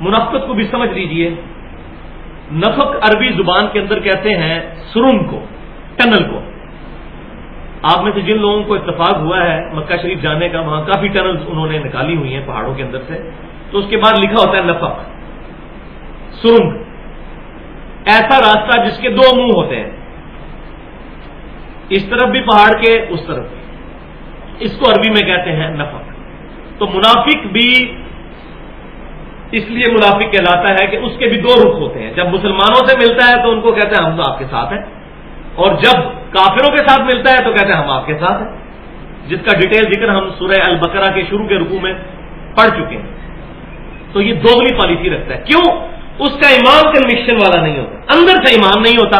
منافقت کو بھی سمجھ لیجیے۔ نفق عربی زبان کے اندر کہتے ہیں سرنگ کو، ٹنل کو۔ آپ میں سے جن لوگوں کو اتفاق ہوا ہے، مکہ شریف جانے کا، وہاں کافی ٹنلز انہوں نے نکالی ہوئی ہیں پہاڑوں کے اندر سے۔ تو اس کے بعد لکھا ہوتا ہے نفق، سرنگ۔ ایسا راستہ جس کے دو منہ ہوتے ہیں۔ اس طرف بھی پہاڑ کے، اس طرف بھی۔ اس کو عربی میں کہتے ہیں نفق۔ تو منافق بھی اس لیے منافق کہلاتا ہے کہ اس کے بھی دو رخ ہوتے ہیں۔ جب مسلمانوں سے ملتا ہے تو ان کو کہتے ہیں ہم تو آپ کے ساتھ ہیں۔ اور جب کافروں کے ساتھ ملتا ہے تو کہتے ہیں ہم آپ کے ساتھ ہیں۔ جس کا ڈیٹیل ذکر ہم سورہ البقرہ کے شروع کے رکو میں پڑھ چکے ہیں۔ تو یہ دوگلی پالیسی رکھتا ہے۔ کیوں؟ اس کا ایمان کنوکشن والا نہیں ہوتا۔ اندر سے ایمان نہیں ہوتا۔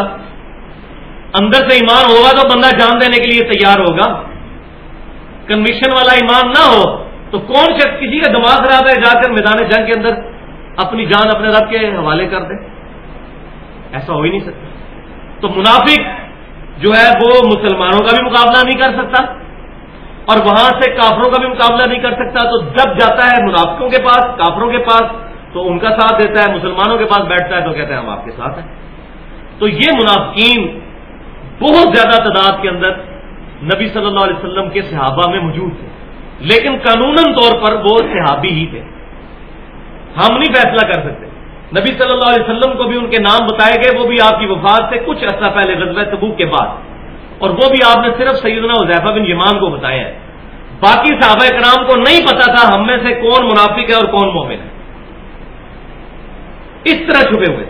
اندر سے ایمان ہوگا تو بندہ جان دینے کے لیے تیار ہوگا۔ کنوکشن والا ایمان نہ ہو۔ تو کون شخص کسی کا دماغ خراب ہے جا کر میدان جنگ کے اندر اپنی جان اپنے رب کے حوالے کر دے؟ ایسا ہو ہی نہیں سکتا۔ تو منافق جو ہے وہ مسلمانوں کا بھی مقابلہ نہیں کر سکتا اور وہاں سے کافروں کا بھی مقابلہ نہیں کر سکتا۔ تو جب جاتا ہے منافقوں کے پاس، کافروں کے پاس، تو ان کا ساتھ دیتا ہے، مسلمانوں کے پاس بیٹھتا ہے تو کہتے ہیں ہم آپ کے ساتھ ہیں۔ تو یہ منافقین بہت زیادہ تعداد کے اندر نبی صلی اللہ علیہ وسلم کے صحابہ میں موجود تھے۔ لیکن قانون طور پر وہ صحابی ہی تھے۔ ہم نہیں فیصلہ کر سکتے۔ نبی صلی اللہ علیہ وسلم کو بھی ان کے نام بتائے گئے، وہ بھی آپ کی وفات سے کچھ عرصہ پہلے غزوہ تبوک کے بعد۔ اور وہ بھی آپ نے صرف سیدنا حذیفہ بن یمان کو بتایا ہے۔ باقی صحابہ کرام کو نہیں پتا تھا ہم میں سے کون منافق ہے اور کون مومن ہے۔ اس طرح چھپے ہوئے۔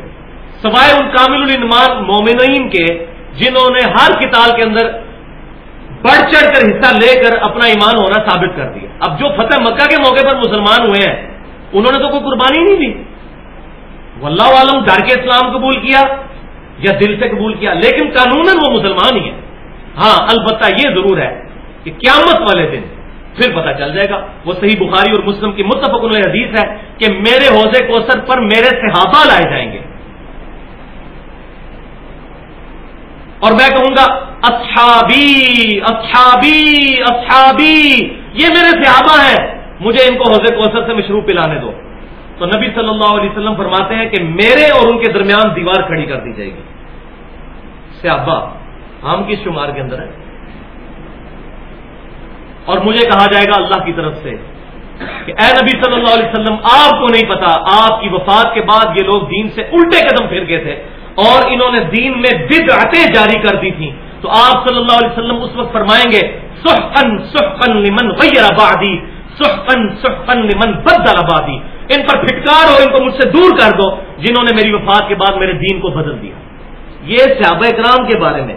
سوائے ان کامل المان مومنین کے، جنہوں نے ہر کتاب کے اندر بڑھ چڑھ کر حصہ لے کر اپنا ایمان ہونا ثابت کر دیا۔ اب جو فتح مکہ کے موقع پر مسلمان ہوئے ہیں، انہوں نے تو کوئی قربانی نہیں دی۔ واللہ عالم، ڈر کے اسلام قبول کیا یا دل سے قبول کیا، لیکن قانون وہ مسلمان ہی ہے ہاں البتہ یہ ضرور ہے کہ قیامت والے دن پھر پتہ چل جائے گا۔ وہ صحیح بخاری اور مسلم کی متفق حدیث ہے کہ میرے حوضے کوثر پر میرے صحابہ لائے جائیں گے۔ اور میں کہوں گا اچھا بھی اچھا بھی اچھا بھی یہ میرے صحابہ ہیں، مجھے ان کو حوضے کوثر سے مشروع پلانے دو۔ تو نبی صلی اللہ علیہ وسلم فرماتے ہیں کہ میرے اور ان کے درمیان دیوار کھڑی کر دی جائے گی۔ صحابہ، ہم کس شمار کے اندر ہے اور مجھے کہا جائے گا اللہ کی طرف سے کہ اے نبی صلی اللہ علیہ وسلم، آپ کو نہیں پتا، آپ کی وفات کے بعد یہ لوگ دین سے الٹے قدم پھر گئے تھے۔ اور انہوں نے دین میں بدعتیں جاری کر دی تھیں۔ تو آپ صلی اللہ علیہ وسلم اس وقت فرمائیں گے سحقن سحقن لمن غیر آبادی سحقن سحقن لمن بدل آبادی ان پر پھٹکار ہو ان کو مجھ سے دور کر دو، جنہوں نے میری وفات کے بعد میرے دین کو بدل دیا۔ یہ صحابہ اکرام کے بارے میں۔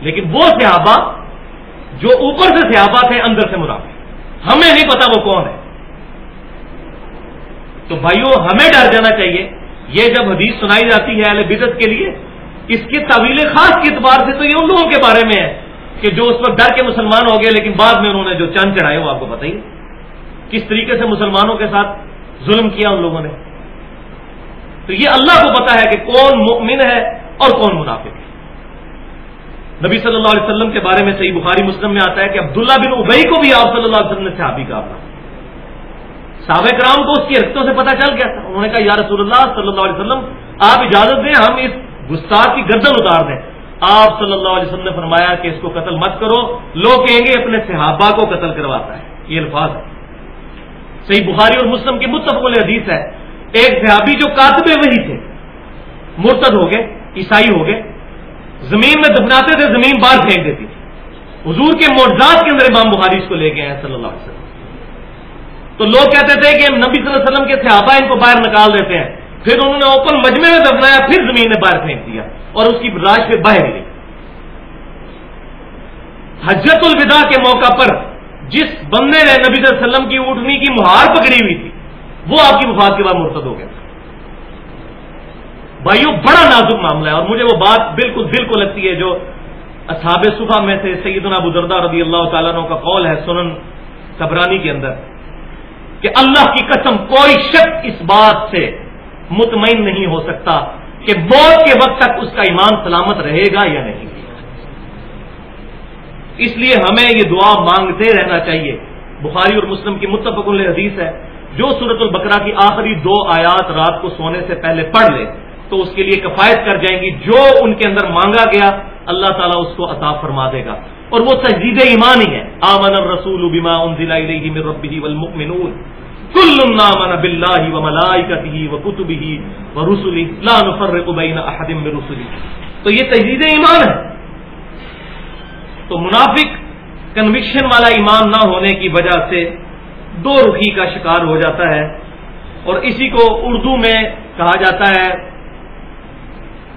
لیکن وہ صحابہ جو اوپر سے صحابہ تھے، اندر سے مراد ہمیں نہیں پتا وہ کون ہے۔ تو بھائیوں ہمیں ڈر جانا چاہیے یہ جب حدیث سنائی جاتی ہے اہل بدت کے لیے، اس کی طویل خاص کے اعتبار سے تو یہ ان لوگوں کے بارے میں ہے کہ جو اس وقت ڈر کے مسلمان ہو گئے، لیکن بعد میں انہوں نے جو چند چڑھائے وہ آپ کو بتائیے کس طریقے سے مسلمانوں کے ساتھ ظلم کیا ان لوگوں نے؟ تو یہ اللہ کو پتا ہے کہ کون مؤمن ہے اور کون منافق ہے۔ نبی صلی اللہ علیہ وسلم کے بارے میں صحیح بخاری مسلم میں آتا ہے کہ عبداللہ بن ابئی کو بھی آپ صلی اللہ علیہ وسلم نے صحابی کہا تھا۔ سابق کرام کو اس کی حرکتوں سے پتا چل گیا۔ تھا انہوں نے کہا، یا رسول اللہ صلی اللہ علیہ وسلم، آپ اجازت دیں، ہم اس گستاخ کی گردن اتار دیں۔ آپ صلی اللہ علیہ وسلم نے فرمایا کہ اس کو قتل مت کرو۔ لوگ کہیں گے، اپنے صحابہ کو قتل کرواتا ہے۔ یہ الفاظ ہے صحیح بخاری اور مسلم کی متفق حدیث ہے۔ ایک صحابی جو کاتب وہی تھے، مرتد ہو گئے، عیسائی ہو گئے۔ زمین میں دفناتے تھے، زمین باہر پھینک دیتی تھی۔ حضور کے معجزات کے اندر امام بخاری اس کو لے گئے ہیں صلی اللہ علیہ وسلم۔ تو لوگ کہتے تھے کہ نبی صلی اللہ علیہ وسلم کے صحابہ ان کو باہر نکال دیتے ہیں۔ پھر انہوں نے اوپن مجمے میں دفنایا، پھر زمین نے باہر پھینک دیا اور اس کی راش پہ باہر گئی حجت الوداع کے موقع پر جس بندے نے نبی صلی اللہ علیہ وسلم کی اٹھنی کی مہار پکڑی ہوئی تھی، وہ آپ کی وفات کے بعد مرتد ہو گیا تھا بھائیوں بڑا نازک معاملہ ہے اور مجھے وہ بات بالکل دل کو لگتی ہے جو اصحاب صفحہ میں سے سیدنا ابو دردہ رضی اللہ تعالیٰ کا قول ہے سنن قبرانی کے اندر۔ کہ اللہ کی قسم کوئی شک اس بات سے مطمئن نہیں ہو سکتا کہ موت کے وقت تک اس کا ایمان سلامت رہے گا یا نہیں۔ اس لیے ہمیں یہ دعا مانگتے رہنا چاہیے۔ بخاری اور مسلم کی متفق حدیث ہے، جو صورت البقرہ کی آخری دو آیات رات کو سونے سے پہلے پڑھ لے، تو اس کے لیے کفایت کر جائیں گی۔ جو ان کے اندر مانگا گیا، اللہ تعالیٰ اس کو عطا فرما دے گا۔ اور وہ تجدید ایمان ہی ہے. آمن الرسول بما انزل الیہ من ربہ والمؤمنون. کل آمن باللہ وملائکتہ وکتبہ ورسلہ لا نفرق بین احد من رسلہ. تو یہ تجدید ایمان ہے. تو منافق کنوکشن والا ایمان نہ ہونے کی وجہ سے دو رخی کا شکار ہو جاتا ہے اور اسی کو اردو میں کہا جاتا ہے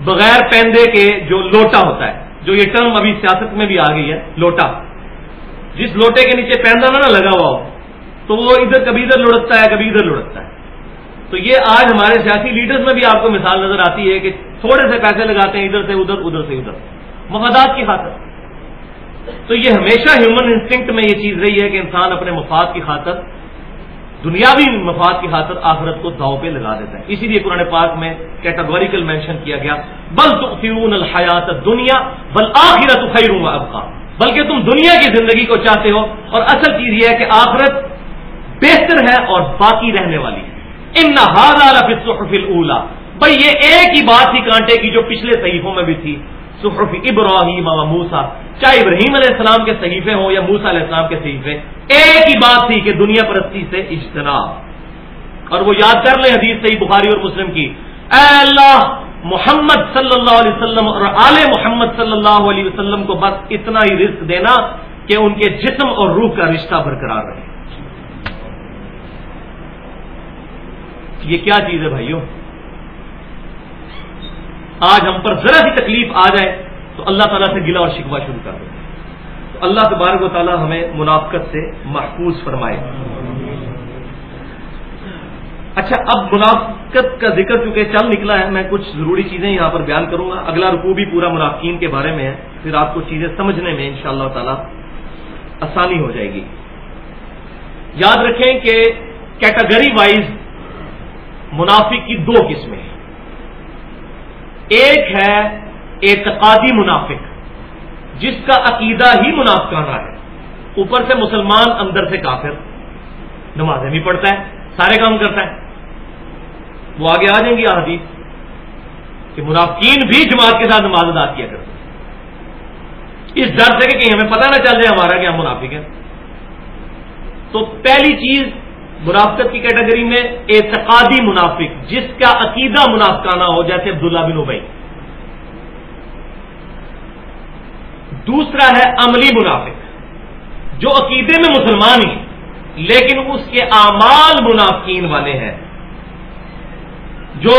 بغیر پیندے کے جو لوٹا ہوتا ہے. جو یہ ٹرم ابھی سیاست میں بھی آ گئی ہے، لوٹا۔ جس لوٹے کے نیچے پیندا نہ لگا ہوا ہو، تو وہ ادھر کبھی ادھر لڑکتا ہے، کبھی ادھر لڑکتا ہے۔ تو یہ آج ہمارے سیاسی لیڈرز میں بھی آپ کو مثال نظر آتی ہے کہ تھوڑے سے پیسے لگاتے ہیں، ادھر سے ادھر ادھر سے ادھر۔ مفادات کی خاطر۔ تو یہ ہمیشہ ہیومن انسٹنکٹ میں یہ چیز رہی ہے کہ انسان اپنے مفاد کی خاطر دنیاوی مفاد کی خاطر آخرت کو داؤ پہ لگا دیتا ہے۔ اسی لیے قرآن پاک میں کیٹاگوریکل مینشن کیا گیا، بل تؤثرون الحیات دنیا بل آخرت خیروں اب بلکہ تم دنیا کی زندگی کو چاہتے ہو، اور اصل چیز یہ ہے کہ آخرت بہتر ہے اور باقی رہنے والی ہے۔ ان نہ بھائی یہ ایک ہی بات تھی کانٹے کی جو پچھلے صحیفوں میں بھی تھی۔ صحف ابراہیم و موسا چاہے ابراہیم علیہ السلام کے صحیفے ہوں یا موسا علیہ السلام کے صحیفے، ایک ہی بات تھی کہ دنیا پرستی سے اجتناب۔ اور وہ یاد کر لیں حدیث صحیح بخاری اور مسلم کی۔ اے اللہ، محمد صلی اللہ علیہ وسلم اور آل محمد صلی اللہ علیہ وسلم کو بس اتنا ہی رزق دینا کہ ان کے جسم اور روح کا رشتہ برقرار رہے۔ یہ کیا چیز ہے بھائیوں؟ آج ہم پر ذرا سی تکلیف آ جائے تو اللہ تعالیٰ سے گلا اور شکوا شروع کر دیں۔ تو اللہ تبارک و تعالیٰ ہمیں منافقت سے محفوظ فرمائے۔ اچھا اب منافقت کا ذکر چونکہ چل نکلا ہے، میں کچھ ضروری چیزیں یہاں پر بیان کروں گا۔ اگلا رکوع بھی پورا منافقین کے بارے میں ہے، پھر آپ کو چیزیں سمجھنے میں ان شاء اللہ تعالی آسانی ہو جائے گی۔ یاد رکھیں کہ کیٹاگری وائز منافق کی دو قسمیں ہیں۔ ایک ہے اعتقادی منافق، جس کا عقیدہ ہی منافقانہ ہے۔ اوپر سے مسلمان، اندر سے کافر۔ نمازیں بھی پڑھتا ہے، سارے کام کرتا ہے۔ وہ آگے آ جائیں گی آدھی، کہ منافقین بھی جماعت کے ساتھ نماز ادا کیا کرتے اس ڈر سے کہ کہیں ہمیں پتہ نہ چل جائے ہمارا کیا منافق ہے۔ تو پہلی چیز منافقت کی کیٹیگری میں اعتقادی منافق، جس کا عقیدہ منافقانہ ہو، جیسے عبداللہ بن ابئی دوسرا ہے عملی منافق، جو عقیدے میں مسلمان ہی لیکن اس کے اعمال منافقین والے ہیں۔ جو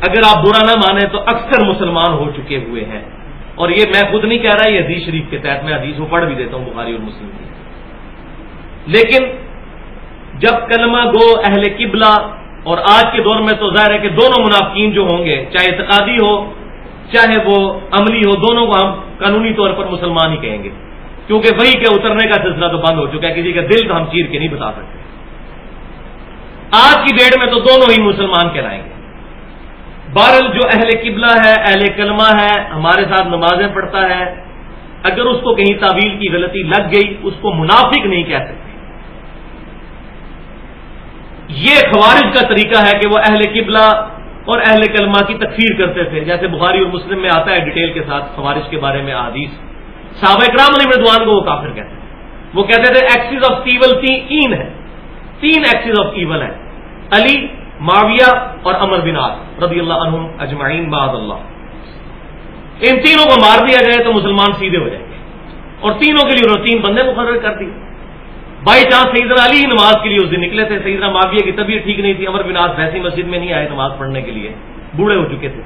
اگر آپ برا نہ مانیں تو اکثر مسلمان ہو چکے ہوئے ہیں۔ اور یہ میں خود نہیں کہہ رہا، یہ حدیث شریف کے تحت میں حدیث کو پڑھ بھی دیتا ہوں، بخاری اور مسلم کی۔ لیکن جب کلمہ گو اہل قبلہ اور آج کے دور میں تو ظاہر ہے کہ دونوں منافقین جو ہوں گے، چاہے اعتقادی ہو، چاہے وہ عملی ہو، دونوں کو ہم قانونی طور پر مسلمان ہی کہیں گے۔ کیونکہ وہی کے اترنے کا سلسلہ تو بند ہو چکا ہے، کسی کا دل تو ہم چیر کے نہیں بتا سکتے۔ آج کی ڈیٹ میں تو دونوں ہی مسلمان کہلائیں گے۔ بارل جو اہل قبلہ ہے، اہل کلمہ ہے، ہمارے ساتھ نمازیں پڑھتا ہے، اگر اس کو کہیں تعویل کی غلطی لگ گئی، اس کو منافق نہیں کہہ سکتے۔ یہ خوارج کا طریقہ ہے کہ وہ اہل قبلہ اور اہل کلمہ کی تکفیر کرتے تھے۔ جیسے بخاری اور مسلم میں آتا ہے ڈیٹیل کے ساتھ خوارج کے بارے میں آدیش صحابہ اکرام علی مردوان کو وہ کافر کہتے ہیں وہ کہتے تھے ایکسیز آف ایون تین ہے۔ تین ایکسیز آف ایون ہے علی، معاویہ اور امر بن رضی اللہ عنہ اجمعین بعد اللہ۔ ان تینوں کو مار دیا جائے تو مسلمان سیدھے ہو جائیں گے۔ اور تینوں کے لیے انہوں نے تین بندے مقرر کر دیے۔ بائی چانس سیدنا علی نماز کے لیے اس دن نکلے تھے۔ سیدنا معاویہ کی طبیعت ٹھیک نہیں تھی۔ امر بناس ویسی مسجد میں نہیں آئے نماز پڑھنے کے لیے۔ بوڑھے ہو چکے تھے۔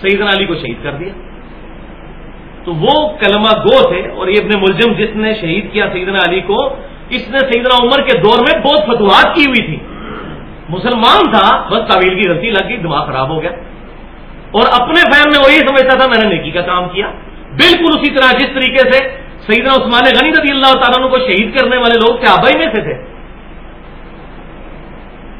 سیدنا علی کو شہید کر دیا۔ تو وہ کلمہ گو تھے اور یہ ابن ملزم جس نے شہید کیا سیدنا علی کو، اس نے سیدنا عمر کے دور میں بہت فتوحات کی ہوئی تھی۔ مسلمان تھا، بس تعویل کی غلطی لگ گئی، دماغ خراب ہو گیا۔ اور اپنے فہم میں وہی سمجھتا تھا، میں نے نیکی کا کام کیا۔ بالکل اسی طرح جس طریقے سے سیدنا عثمان غنی رضی اللہ تعالیٰ کو شہید کرنے والے لوگ صحابہ ہی میں سے تھے۔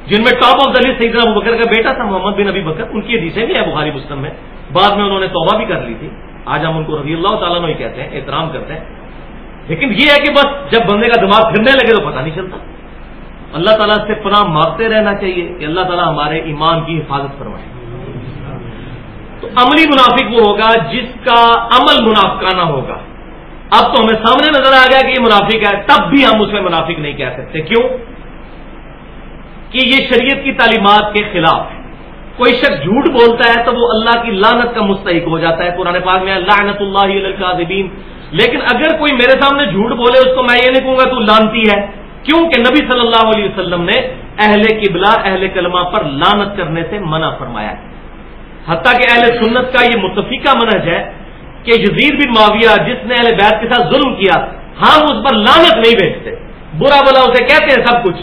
جن میں ٹاپ آف دا لسٹ سیدنا ابو بکر کا بیٹا تھا، محمد بن ابی بکر، ان کی حدیثیں بھی ہیں بخاری مسلم میں۔ بعد میں انہوں نے توبہ بھی کر لی تھی۔ آج ہم ان کو رضی اللہ تعالیٰ ہی کہتے ہیں، احترام کرتے ہیں۔ لیکن یہ ہے کہ بس جب بندے کا دماغ پھرنے لگے تو پتہ نہیں چلتا۔ اللہ تعالیٰ سے پناہ مانگتے رہنا چاہیے کہ اللہ تعالیٰ ہمارے ایمان کی حفاظت فرمائے۔ تو عملی منافق وہ ہوگا جس کا عمل منافقانہ ہوگا۔ اب تو ہمیں سامنے نظر آ گیا کہ یہ منافق ہے، تب بھی ہم اس میں منافق نہیں کہہ سکتے۔ کیوں؟ کہ یہ شریعت کی تعلیمات کے خلاف ہے۔ کوئی شخص جھوٹ بولتا ہے تو وہ اللہ کی لانت کا مستحق ہو جاتا ہے۔ قرآن پاک میں لعنت اللہ لیکن اگر کوئی میرے سامنے جھوٹ بولے، اس کو میں یہ نہیں کہوں گا تو لانتی ہے۔ کیوں کہ نبی صلی اللہ علیہ وسلم نے اہل قبلہ، اہل کلمہ پر لانت کرنے سے منع فرمایا۔ ہے حتیٰ کہ اہل سنت کا یہ متفقہ منج ہے کہ یزید بن معاویہ جس نے اہل بیت کے ساتھ ظلم کیا ہاں ہم اس پر لانت نہیں بیچتے۔ برا بلا اسے کہتے ہیں سب کچھ۔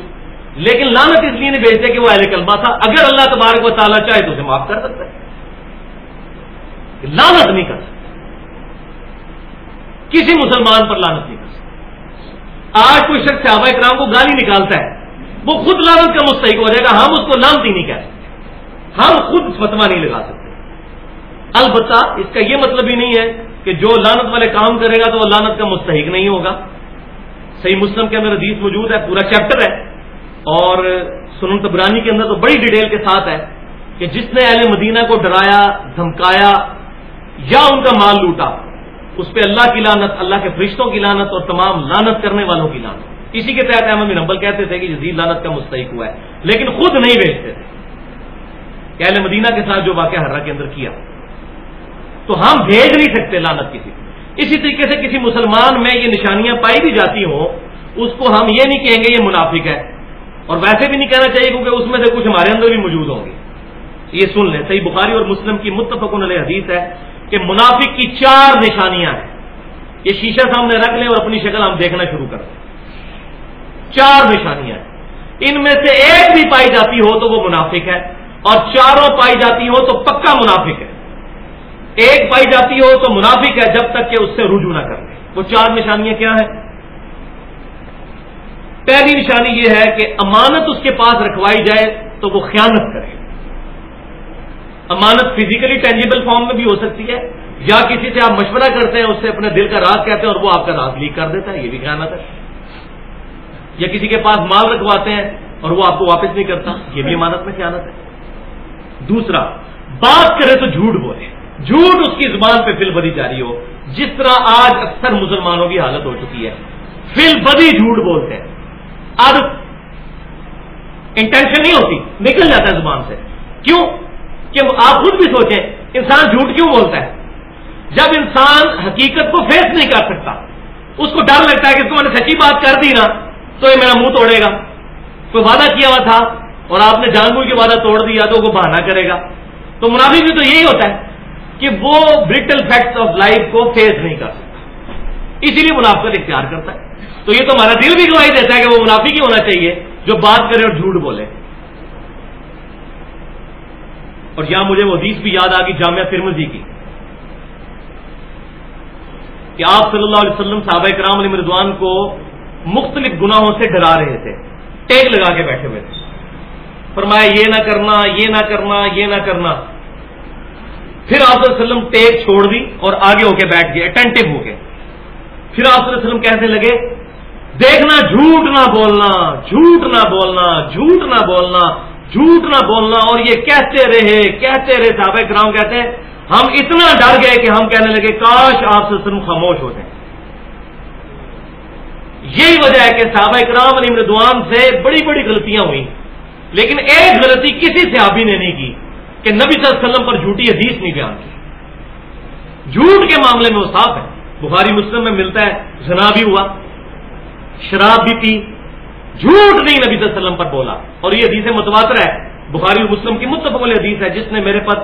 لیکن لانت اس لیے نہیں بیچتے کہ وہ اہل کلمہ تھا۔ اگر اللہ تبارک و تعالیٰ چاہے تو اسے معاف کر سکتا ہے۔ لانت نہیں کر سکتا۔ کسی مسلمان پر لانت نہیں کر سکتا۔ آج کوئی شخص صحابہ کرام کو گالی نکالتا ہے، وہ خود لانت کا مستحق ہو جائے گا، ہم اس کو لانت ہی نہیں کہہ سکتے ہم خود فتوا نہیں لگا سکتے۔ البتہ اس کا یہ مطلب ہی نہیں ہے کہ جو لانت والے کام کرے گا تو وہ لانت کا مستحق نہیں ہوگا۔ صحیح مسلم کے اندر حدیث موجود ہے، پورا چیپٹر ہے۔ اور سنن تبرانی کے اندر تو بڑی ڈیٹیل کے ساتھ ہے کہ جس نے اہل مدینہ کو ڈرایا، دھمکایا یا ان کا مال لوٹا، اس پہ اللہ کی لانت اللہ کے فرشتوں کی لانت اور تمام لانت کرنے والوں کی لانت اسی کے تحت احمد نمبل کہتے تھے کہ جزید لانت کا مستحق ہوا ہے، لیکن خود نہیں بیچتے تھے۔ کہ اہل مدینہ کے ساتھ جو واقعہ ہررا کے اندر کیا۔ تو ہم بھیج نہیں سکتے لانت کسی اسی طریقے سے کسی مسلمان میں یہ نشانیاں پائی بھی جاتی ہوں، اس کو ہم یہ نہیں کہیں گے یہ منافق ہے۔ اور ویسے بھی نہیں کہنا چاہیے کیونکہ اس میں سے کچھ ہمارے اندر بھی موجود ہوں گے۔ یہ سن لیں، صحیح بخاری اور مسلم کی متفق علیہ حدیث ہے کہ منافق کی چار نشانیاں ہیں۔ یہ شیشہ سامنے رکھ لیں اور اپنی شکل ہم دیکھنا شروع کر دیں۔ چار نشانیاں ہیں۔ ان میں سے ایک بھی پائی جاتی ہو تو وہ منافق ہے، اور چاروں پائی جاتی ہو تو پکا منافق ہے۔ ایک پائی جاتی ہو تو منافق ہے جب تک کہ اس سے رجوع نہ کر لیں وہ چار نشانیاں کیا ہیں؟ پہلی نشانی یہ ہے کہ امانت اس کے پاس رکھوائی جائے تو وہ خیانت کرے۔ امانت فزیکلی ٹینجیبل فارم میں بھی ہو سکتی ہے۔ یا کسی سے آپ مشورہ کرتے ہیں، اس سے اپنے دل کا راز کہتے ہیں اور وہ آپ کا راز لیک کر دیتا ہے۔ یہ بھی خیانت ہے۔ یا کسی کے پاس مال رکھواتے ہیں اور وہ آپ کو واپس نہیں کرتا۔ یہ بھی امانت میں خیانت ہے۔ دوسرا، بات کرے تو جھوٹ بولے۔ جھوٹ اس کی زبان پہ فل بدی جاری ہو، جس طرح آج اکثر مسلمانوں کی حالت ہو چکی ہے۔ فل بدی جھوٹ بولتے ہیں۔ اب انٹینشن نہیں ہوتی، نکل جاتا ہے زبان سے۔ کیوں؟ کہ آپ خود بھی سوچیں، انسان جھوٹ کیوں بولتا ہے؟ جب انسان حقیقت کو فیس نہیں کر سکتا، اس کو ڈر لگتا ہے کہ میں نے سچی بات کر دی نا، تو یہ میرا منہ توڑے گا۔ کوئی وعدہ کیا ہوا تھا اور آپ نے جان بوجھ کے وعدہ توڑ دیا تو وہ بہانا کرے گا۔ تو منافع بھی تو یہی ہوتا ہے۔ کہ وہ برٹل فیکٹس آف لائف کو فیس نہیں کر سکتا۔ اسی لیے منافقت اختیار کرتا ہے۔ تو یہ تو ہمارا دل بھی گواہی دیتا ہے کہ وہ منافق ہی ہونا چاہیے جو بات کرے اور جھوٹ بولے۔ اور یہاں مجھے وہ حدیث بھی یاد آ گئی جامعہ فرمزی کی۔ کہ آپ صلی اللہ علیہ وسلم صحابہ کرام علی مردوان کو مختلف گناہوں سے ڈرا رہے تھے۔ ٹیگ لگا کے بیٹھے ہوئے تھے۔ فرمایا، یہ نہ کرنا، یہ نہ کرنا، یہ نہ کرنا۔ پھر آپ وسلم ٹیگ چھوڑ دی اور آگے ہو کے بیٹھ گئے اٹینٹو ہو کے پھر آپ علیہ وسلم کہنے لگے، دیکھنا، جھوٹ نہ بولنا، جھوٹ نہ بولنا، جھوٹ نہ بولنا، جھوٹ نہ بولنا۔ اور یہ کہتے رہے کہتے رہے، صحابہ کرام کہتے ہیں، ہم اتنا ڈر گئے کہ ہم کہنے لگے، کاش آپ سے خاموش ہوتے ہیں یہی وجہ ہے کہ صحابہ کرام علی مردوان سے بڑی بڑی غلطیاں ہوئی لیکن ایک غلطی کسی صحابی نے نہیں کی۔ کہ نبی صلی اللہ علیہ وسلم پر جھوٹی حدیث نہیں بیان کی۔ جھوٹ کے معاملے میں وہ صاف ہے۔ بخاری مسلم میں ملتا ہے، زنا بھی ہوا، شراب بھی پی، جھوٹ نہیں نبی صلی اللہ علیہ وسلم پر بولا۔ اور یہ حدیث متواتر ہے۔ بخاری مسلم کی متفق والی حدیث ہے، جس نے میرے پر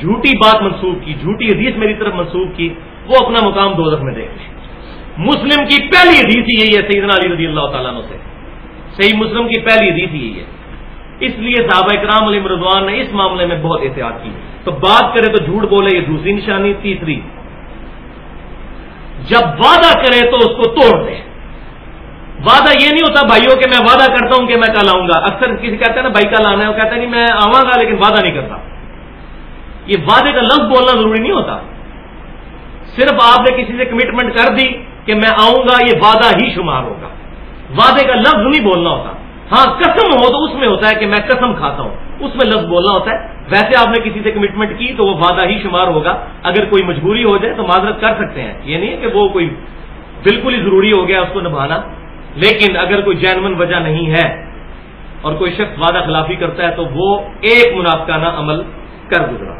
جھوٹی بات منسوخ کی، جھوٹی حدیث میری طرف منسوخ کی، وہ اپنا مقام دو میں دیکھ مسلم کی پہلی حدیث یہی ہے، سیدنا علی رضی اللہ تعالیٰ سے۔ صحیح مسلم کی پہلی حدیث یہی ہے۔ اس لیے صحابہ کرام علی مردوان نے اس معاملے میں بہت احتیاط کی۔ تو بات کرے تو جھوٹ بولے، یہ دوسری نشانی، تیسری۔ جب وعدہ کرے تو اس کو توڑ دے۔ وعدہ یہ نہیں ہوتا بھائیوں کہ میں وعدہ کرتا ہوں کہ میں کل آؤں گا۔ اکثر کسی کہتے ہیں نا، بھائی کل آنا ہے، وہ کہتا ہے کہ میں آؤں گا لیکن وعدہ نہیں کرتا۔ یہ وعدے کا لفظ بولنا ضروری نہیں ہوتا۔ صرف آپ نے کسی سے کمٹمنٹ کر دی کہ میں آؤں گا، یہ وعدہ ہی شمار ہوگا۔ وعدے کا لفظ نہیں بولنا ہوتا۔ ہاں قسم ہو تو اس میں ہوتا ہے کہ میں قسم کھاتا ہوں۔ اس میں لفظ بولنا ہوتا ہے۔ ویسے آپ نے کسی سے کمٹمنٹ کی تو وہ وعدہ ہی شمار ہوگا۔ اگر کوئی مجبوری ہو جائے تو معذرت کر سکتے ہیں۔ یہ نہیں ہے کہ وہ کوئی بالکل ہی ضروری ہو گیا اس کو نبھانا۔ لیکن اگر کوئی جینمن وجہ نہیں ہے اور کوئی شخص وعدہ خلافی کرتا ہے تو وہ ایک منافقانہ عمل کر گزرا۔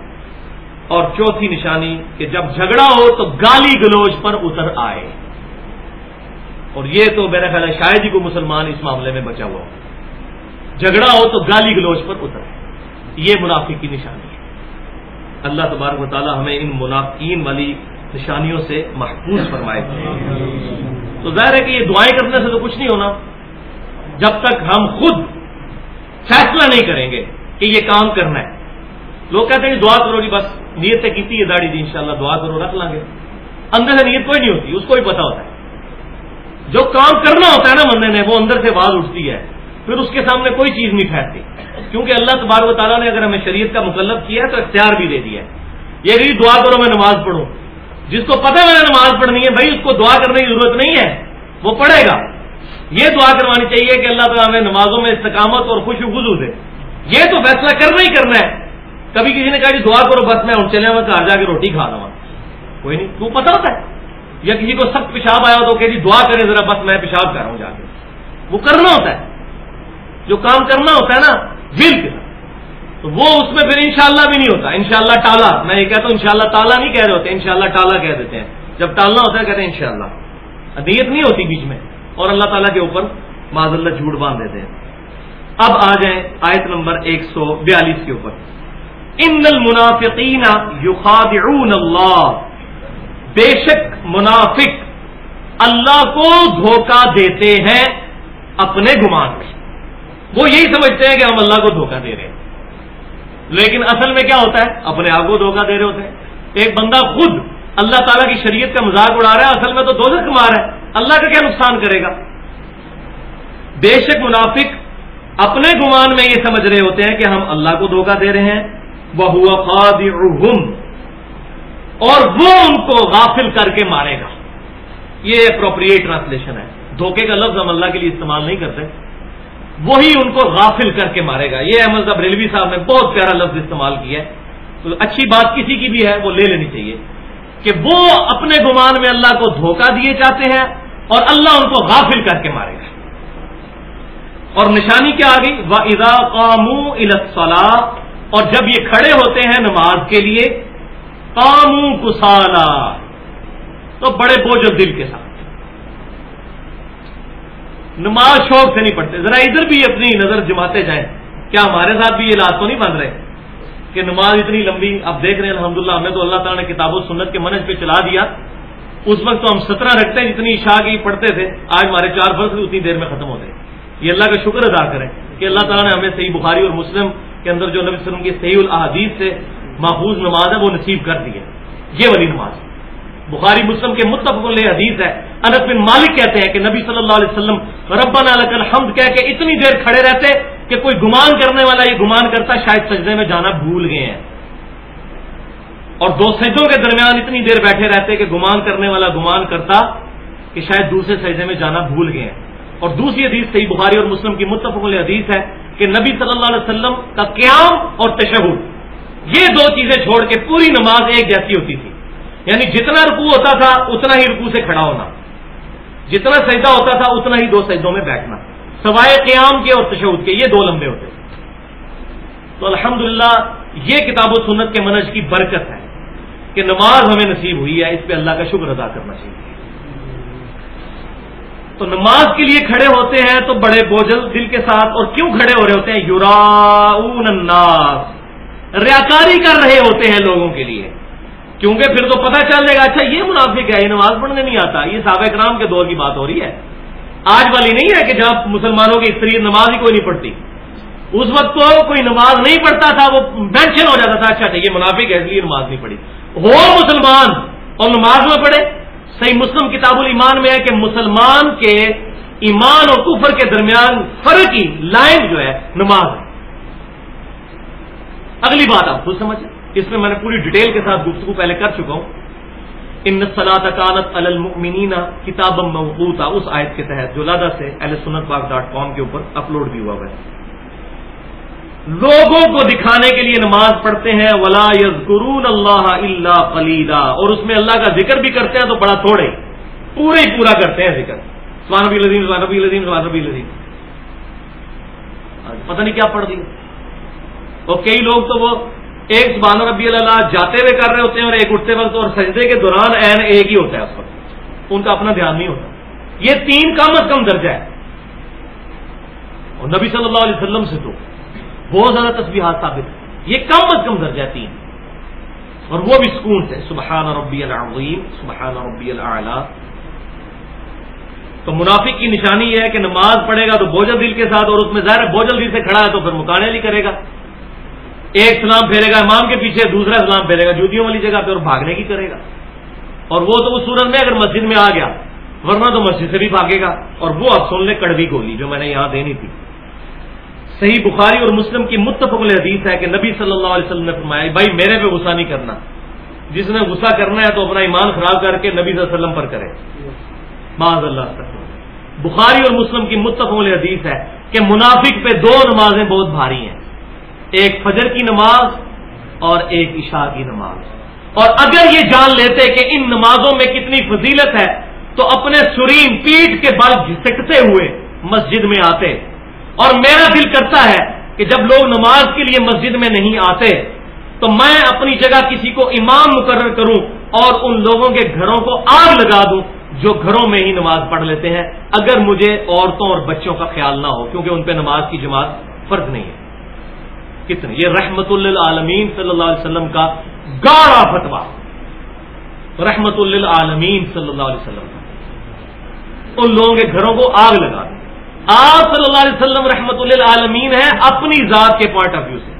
اور چوتھی نشانی کہ جب جھگڑا ہو تو گالی گلوچ پر اتر آئے۔ اور یہ تو میرا خیال ہے شاید ہی کو مسلمان اس معاملے میں بچا ہوا ہو۔ جھگڑا ہو تو گالی گلوچ پر اتر۔ یہ منافق کی نشانی ہے۔ اللہ تبارک و تعالی ہمیں ان منافقین والی نشانیوں سے محفوظ فرمائے۔ تو ظاہر ہے کہ یہ دعائیں کرنے سے تو کچھ نہیں ہونا۔ جب تک ہم خود فیصلہ نہیں کریں گے کہ یہ کام کرنا ہے۔ لوگ کہتے ہیں کہ دعا کرو جی بس نیت کی تھی یہ داڑھی دی، انشاءاللہ دعا کرو، رکھ لیں گے۔ اندر سے نیت کوئی نہیں ہوتی، اس کو بھی پتا ہوتا ہے۔ جو کام کرنا ہوتا ہے نا بندے نے، وہ اندر سے آواز اٹھتی ہے۔ پھر اس کے سامنے کوئی چیز نہیں ٹھہرتی۔ کیونکہ اللہ تبار و تعالیٰ نے اگر ہمیں شریعت کا مکلب کیا ہے تو اختیار بھی دے دیا ہے۔ یہ کہ دعا کرو میں نماز پڑھوں۔ جس کو پتہ ہے نماز پڑھنی ہے، بھائی اس کو دعا کرنے کی ضرورت نہیں ہے، وہ پڑھے گا۔ یہ دعا کروانی چاہیے کہ اللہ تعالیٰ ہمیں نمازوں میں استقامت اور خوش گزو دے۔ یہ تو فیصلہ کرنا ہی کرنا ہے۔ کبھی کسی نے کہا جی دعا کرو، بس میں چلے میں گھر جا کے روٹی کھا رہا ہوں۔ کوئی نہیں، تو پتا ہوتا ہے۔ یا کسی کو سخت پیشاب آیا تو کہ جی دعا کریں ذرا، بس میں پیشاب کر رہا ہوں جا کے۔ وہ کرنا ہوتا ہے۔ جو کام کرنا ہوتا ہے نا ول کے تو وہ اس میں پھر انشاءاللہ بھی نہیں ہوتا۔ انشاءاللہ ٹالا۔ میں یہ کہتا ہوں، انشاءاللہ ٹالا نہیں کہہ رہے ہوتے، انشاءاللہ ٹالا کہہ دیتے ہیں۔ جب ٹالنا ہوتا ہے کہتے ہیں انشاءاللہ۔ ادیت نہیں ہوتی بیچ میں۔ اور اللہ تعالیٰ کے اوپر معذ اللہ جھوٹ باندھ دیتے ہیں۔ اب آ جائیں آیت نمبر ایک سو بیالیس کے اوپر۔ ان المنافقین یخادعون اللہ بے شک منافق اللہ کو دھوکہ دیتے ہیں اپنے گمان میں۔ وہ یہی سمجھتے ہیں کہ ہم اللہ کو دھوکہ دے رہے ہیں۔ لیکن اصل میں کیا ہوتا ہے؟ اپنے آپ کو دھوکہ دے رہے ہوتے ہیں۔ ایک بندہ خود اللہ تعالیٰ کی شریعت کا مذاق اڑا رہا ہے، اصل میں تو دو کمار ہے۔ اللہ کا کیا نقصان کرے گا؟ بے شک منافق اپنے گمان میں یہ سمجھ رہے ہوتے ہیں کہ ہم اللہ کو دھوکہ دے رہے ہیں۔ وہ اور وہ ان کو غافل کر کے مارے گا۔ یہ اپروپریٹ ٹرانسلیشن ہے۔ دھوکے کا لفظ ہم اللہ کے لیے استعمال نہیں کرتے۔ وہی ان کو غافل کر کے مارے گا۔ یہ احمد صاحب ریلوی صاحب نے بہت پیارا لفظ استعمال کیا ہے۔ تو اچھی بات کسی کی بھی ہے، وہ لے لینی چاہیے۔ کہ وہ اپنے گمان میں اللہ کو دھوکہ دیے جاتے ہیں اور اللہ ان کو غافل کر کے مارے گا۔ اور نشانی کیا آ گئی وہ ادا قامو اور جب یہ کھڑے ہوتے ہیں نماز کے لیے قامو کسالا تو بڑے بوجھ دل کے ساتھ۔ نماز شوق سے نہیں پڑھتے۔ ذرا ادھر بھی اپنی نظر جماتے جائیں۔ کیا ہمارے ساتھ بھی یہ لات تو نہیں بن رہے؟ کہ نماز اتنی لمبی اب دیکھ رہے ہیں، الحمدللہ، ہمیں تو اللہ تعالیٰ نے کتاب و سنت کے منج پہ چلا دیا۔ اس وقت تو ہم سترہ رکھتے ہیں، جتنی عشاء کی پڑھتے تھے۔ آج ہمارے چار فرض بھی اتنی دیر میں ختم ہوتے ہیں۔ یہ اللہ کا شکر ادا کریں کہ اللہ تعالیٰ نے ہمیں صحیح بخاری اور مسلم کے اندر جو نبی وسلم کی صحیح الحادیث سے محفوظ نماز ہے، وہ نصیب کر دی ہے۔ یہ والی نماز بخاری مسلم کے متفق حدیث ہے۔ انس بن مالک کہتے ہیں کہ نبی صلی اللہ علیہ وسلم ربنا لک الحمد کہہ کے اتنی دیر کھڑے رہتے کہ کوئی گمان کرنے والا یہ گمان کرتا شاید سجدے میں جانا بھول گئے ہیں۔ اور دو سجدوں کے درمیان اتنی دیر بیٹھے رہتے کہ گمان کرنے والا گمان کرتا کہ شاید دوسرے سجدے میں جانا بھول گئے ہیں۔ اور دوسری حدیث صحیح بخاری اور مسلم کی متفق حدیث ہے کہ نبی صلی اللہ علیہ وسلم کا قیام اور تشہد یہ دو چیزیں چھوڑ کے پوری نماز ایک جیسی ہوتی تھی۔ یعنی جتنا رکو ہوتا تھا، اتنا ہی رکو سے کھڑا ہونا۔ جتنا سجدہ ہوتا تھا، اتنا ہی دو سجدوں میں بیٹھنا۔ سوائے قیام کے اور تشود کے، یہ دو لمبے ہوتے تو الحمدللہ، یہ کتاب و سنت کے منج کی برکت ہے کہ نماز ہمیں نصیب ہوئی ہے، اس پہ اللہ کا شکر ادا کرنا چاہیے۔ تو نماز کے لیے کھڑے ہوتے ہیں تو بڑے بوجھل دل کے ساتھ، اور کیوں کھڑے ہو رہے ہوتے ہیں؟ یورا الناس ریاکاری کر رہے ہوتے ہیں لوگوں کے لیے۔ کیونکہ پھر تو پتہ چل جائے گا اچھا یہ منافق ہے، یہ نماز پڑھنے نہیں آتا۔ یہ سابق کرام کے دور کی بات ہو رہی ہے۔ آج والی نہیں ہے کہ جہاں مسلمانوں کی استری نماز ہی کوئی نہیں پڑھتی۔ اس وقت تو کوئی نماز نہیں پڑھتا تھا، وہ مینشن ہو جاتا تھا اچھا اچھا یہ منافق ہے، اس لیے نماز نہیں پڑھی۔ ہو مسلمان اور نماز میں پڑھے۔ صحیح مسلم کتاب الایمان میں ہے کہ مسلمان کے ایمان اور کفر کے درمیان فرق کی لائن جو ہے، نماز۔ ہے اگلی بات آپ خود سمجھیں۔ اس میں میں نے پوری ڈیٹیل کے ساتھ گفتگو پہلے کر چکا ہوں۔ ان صلاح کانت المؤمنین کتاب موقوتا اس آیت کے تحت جو لادہ سے ایل سنت پاک ڈاٹ کام کے اوپر اپلوڈ بھی ہوا ہوا ہے۔ لوگوں کو دکھانے کے لیے نماز پڑھتے ہیں، ولا یزکرون اللہ اللہ خلیلا اور اس میں اللہ کا ذکر بھی کرتے ہیں تو بڑا تھوڑے۔ پورے ہی پورا کرتے ہیں ذکر۔ سبحان نبی العظیم، سبحان نبی العظیم، سبحان نبی العظیم۔ پتہ نہیں کیا پڑھ دیا اور کئی لوگ تو وہ ایک سبحان ربی اللہ جاتے ہوئے کر رہے ہوتے ہیں اور ایک اٹھتے وقت اور سجدے کے دوران این ایک ہی ہوتا ہے اس وقت۔ ان کا اپنا دھیان نہیں ہوتا۔ یہ تین کم از کم درجہ ہے۔ اور نبی صلی اللہ علیہ وسلم سے تو بہت زیادہ تصویرات ثابت ہے یہ کم از کم درجہ ہے تین۔ اور وہ بھی سکون سے۔ سبحان ربی العظیم، سبحان ربی العلیٰ تو منافق کی نشانی یہ ہے کہ نماز پڑھے گا تو بوجھل دل کے ساتھ اور اس میں ظاہر بوجھل دل سے کھڑا ہے تو پھر مکانے نہیں کرے گا۔ ایک سلام پھیرے گا امام کے پیچھے، دوسرا سلام پھیرے گا جوتیوں والی جگہ پہ اور بھاگنے کی کرے گا۔ اور وہ تو اس صورت میں اگر مسجد میں آ گیا، ورنہ تو مسجد سے بھی بھاگے گا۔ اور وہ اب سن لے کڑوی گولی جو میں نے یہاں دینی تھی۔ صحیح بخاری اور مسلم کی متفق حدیث ہے کہ نبی صلی اللہ علیہ وسلم نے فرمایا، بھائی میرے پہ غصہ نہیں کرنا۔ جس نے غصہ کرنا ہے تو اپنا ایمان خراب کر کے نبی صلی اللہ علیہ وسلم پر کرے۔ معذ اللہ بخاری اور مسلم کی متفق حدیث ہے کہ منافق پہ دو نمازیں بہت بھاری ہیں۔ ایک فجر کی نماز اور ایک عشاء کی نماز۔ اور اگر یہ جان لیتے کہ ان نمازوں میں کتنی فضیلت ہے، تو اپنے سریم پیٹ کے بل گھسٹتے ہوئے مسجد میں آتے۔ اور میرا دل کرتا ہے کہ جب لوگ نماز کے لیے مسجد میں نہیں آتے، تو میں اپنی جگہ کسی کو امام مقرر کروں اور ان لوگوں کے گھروں کو آگ لگا دوں جو گھروں میں ہی نماز پڑھ لیتے ہیں۔ اگر مجھے عورتوں اور بچوں کا خیال نہ ہو، کیونکہ ان پہ نماز کی جماعت فرض نہیں ہے۔ کتنے یہ رحمت للعالمین صلی اللہ علیہ وسلم کا گاڑا فتوا رحمت للعالمین صلی اللہ علیہ وسلم کا۔ ان لوگوں کے گھروں کو آگ لگا دیں آپ صلی اللہ علیہ وسلم رحمت اللہ عالمین ہے اپنی ذات کے پوائنٹ آف ویو سے۔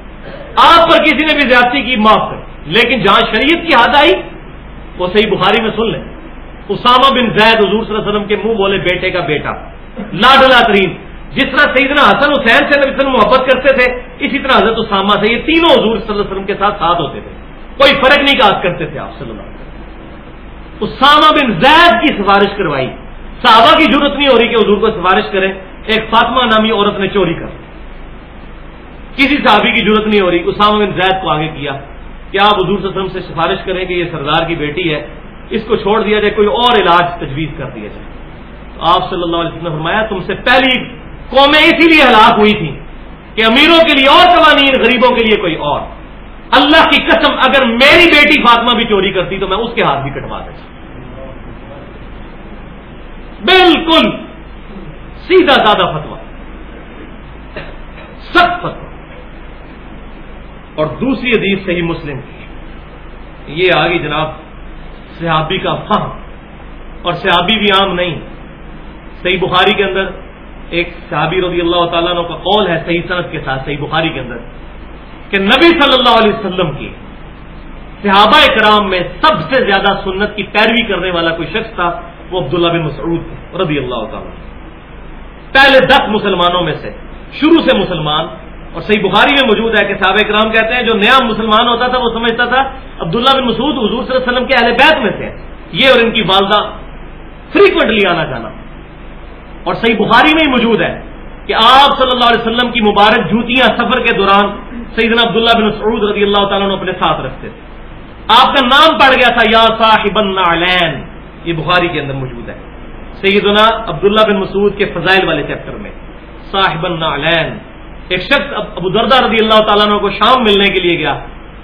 آپ پر کسی نے بھی زیادتی کی معاف کر لیکن جہاں شریعت کی حد آئی، وہ صحیح بخاری میں سن لیں۔ اسامہ بن زید حضور صلی اللہ علیہ وسلم کے منہ بولے بیٹے کا بیٹا۔ لاڈلا ترین۔ جس طرح سیدنا حسن حسین سے نبی وسلم محبت کرتے تھے اسی طرح حضرت اسامہ سے یہ تینوں حضور صلی اللہ علیہ وسلم کے ساتھ ساتھ ہوتے تھے۔ کوئی فرق نہیں کاٹ کرتے تھے آپ صلی اللہ علیہ وسلم۔ اسامہ بن زید کی سفارش کروائی۔ صحابہ کی ضرورت نہیں ہو رہی کہ حضور کو سفارش کریں۔ ایک فاطمہ نامی عورت نے چوری کر کسی صحابی کی ضرورت نہیں ہو رہی۔ اسامہ بن زید کو آگے کیا کہ آپ حضور صلی اللہ علیہ وسلم سے سفارش کریں کہ یہ سردار کی بیٹی ہے۔ اس کو چھوڑ دیا جائے، کوئی اور علاج تجویز کر دیا جائے۔ تو آپ صلی اللہ علیہ وسلم نے فرمایا، تم سے پہلی قومیں اسی لیے ہلاک ہوئی تھیں۔ کہ امیروں کے لیے اور قوانین، غریبوں کے لیے کوئی اور۔ اللہ کی قسم، اگر میری بیٹی فاطمہ بھی چوری کرتی تو میں اس کے ہاتھ بھی کٹوا دیتا۔ بالکل سیدھا سادہ فتوا سخت فتوا اور دوسری حدیث صحیح مسلم کی۔ یہ آگی جناب، صحابی کا فہم۔ اور صحابی بھی عام نہیں۔ صحیح بخاری کے اندر ایک صحابی رضی اللہ تعالیٰ عنہ کا قول ہے صحیح صنعت کے ساتھ، صحیح بخاری کے اندر، کہ نبی صلی اللہ علیہ وسلم کی صحابہ کرام میں سب سے زیادہ سنت کی پیروی کرنے والا کوئی شخص تھا، وہ عبداللہ بن مسعود رضی اللہ تعالیٰ پہلے دس مسلمانوں میں سے، شروع سے مسلمان، اور صحیح بخاری میں موجود ہے کہ صحابہ کرام کہتے ہیں، جو نیا مسلمان ہوتا تھا، وہ سمجھتا تھا، عبداللہ بن مسعود حضور صلی اللہ علیہ وسلم کے اہل بیت میں تھے۔ یہ اور ان کی والدہ فریکوینٹلی آنا جانا۔ اور صحیح بخاری میں ہی موجود ہے کہ آپ صلی اللہ علیہ وسلم کی مبارک جوتیاں سفر کے دوران سیدنا عبداللہ بن مسعود رضی اللہ تعالیٰ نے اپنے ساتھ رکھتے تھے۔ آپ کا نام پڑ گیا تھا یا صاحب النعلین یہ بخاری کے اندر موجود ہے۔ سیدنا عبداللہ بن مسعود کے فضائل والے چیپٹر میں۔ صاحب النعلین ایک شخص ابو دردہ رضی اللہ تعالیٰ عنہ کو شام ملنے کے لیے گیا۔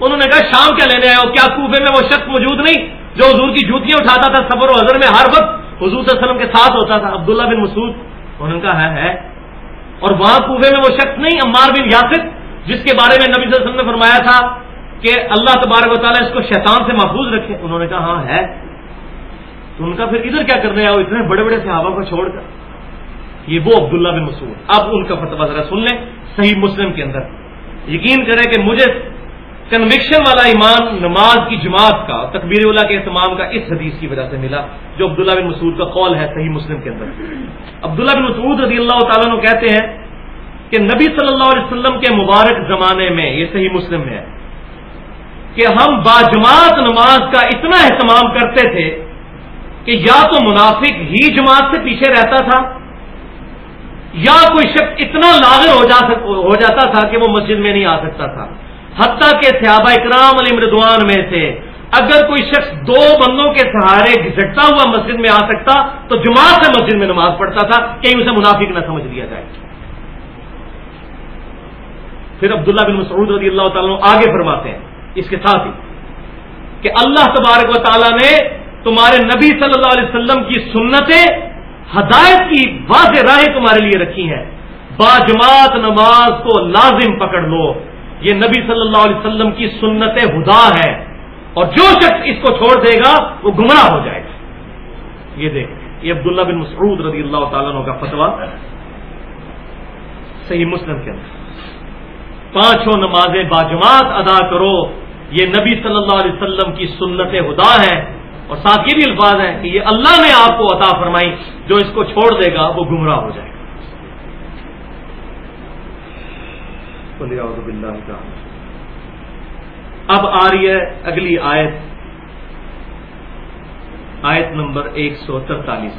انہوں نے کہا، شام کیا لینے آئے ہو؟ کیا کوفے میں وہ شخص موجود نہیں جو حضور کی جوتیاں اٹھاتا تھا سفر و حضر میں ہر وقت؟ حضور صلی اللہ علیہ وسلم کے ساتھ ہوتا تھا، عبداللہ بن مسعود۔ انہوں نے کہا، ہے ہے۔ اور وہاں کوفے میں وہ شخص نہیں، عمار بن یاسر، جس کے بارے میں نبی صلی اللہ علیہ وسلم نے فرمایا تھا کہ اللہ تبارک و تعالیٰ اس کو شیطان سے محفوظ رکھے۔ انہوں نے کہا ہاں ہے۔ تو ان کا پھر ادھر کیا کرنے آؤ؟ اتنے بڑے بڑے صحابہ کو چھوڑ کر۔ یہ وہ عبداللہ بن مسعود۔ اب ان کا فتوا ذرا سن لیں، صحیح مسلم کے اندر۔ یقین کریں کہ مجھے کنوکشن والا ایمان نماز کی جماعت کا تکبیر اللہ کے اہتمام کا اس حدیث کی وجہ سے ملا، جو عبداللہ بن مسعود کا قول ہے صحیح مسلم کے اندر۔ عبداللہ بن مسعود رضی اللہ تعالیٰ نے کہتے ہیں کہ نبی صلی اللہ علیہ وسلم کے مبارک زمانے میں، یہ صحیح مسلم ہے، کہ ہم باجماعت نماز کا اتنا اہتمام کرتے تھے کہ یا تو منافق ہی جماعت سے پیچھے رہتا تھا، یا کوئی شخص اتنا لاغر ہو ہو جاتا تھا کہ وہ مسجد میں نہیں آ سکتا تھا۔ حتیٰ کہ صحابہ اکرام علی مردوان میں سے اگر کوئی شخص دو بندوں کے سہارے گھسٹتا ہوا مسجد میں آ سکتا تو جماعت سے مسجد میں نماز پڑھتا تھا، کہیں اسے منافق نہ سمجھ لیا جائے۔ پھر عبداللہ بن مسعود رضی اللہ تعالیٰ آگے فرماتے ہیں، اس کے ساتھ ہی کہ اللہ تبارک و تعالیٰ نے تمہارے نبی صلی اللہ علیہ وسلم کی سنتیں، ہدایت کی واضح راہیں تمہارے لیے رکھی ہیں۔ باجماعت نماز کو لازم پکڑ لو۔ یہ نبی صلی اللہ علیہ وسلم کی سنت ہدا ہے اور جو شخص اس کو چھوڑ دے گا وہ گمراہ ہو جائے گا۔ یہ دیکھ، یہ عبداللہ بن مسعود رضی اللہ تعالیٰ کا فتوا صحیح مسلم کے اندر۔ پانچوں نمازیں باجماعت ادا کرو، یہ نبی صلی اللہ علیہ وسلم کی سنت ہدا ہے۔ اور ساتھ یہ بھی الفاظ ہیں کہ یہ اللہ نے آپ کو عطا فرمائی، جو اس کو چھوڑ دے گا وہ گمراہ ہو جائے گا۔ اب آ رہی ہے اگلی آیت. آیت نمبر ایک سو ترتالیس.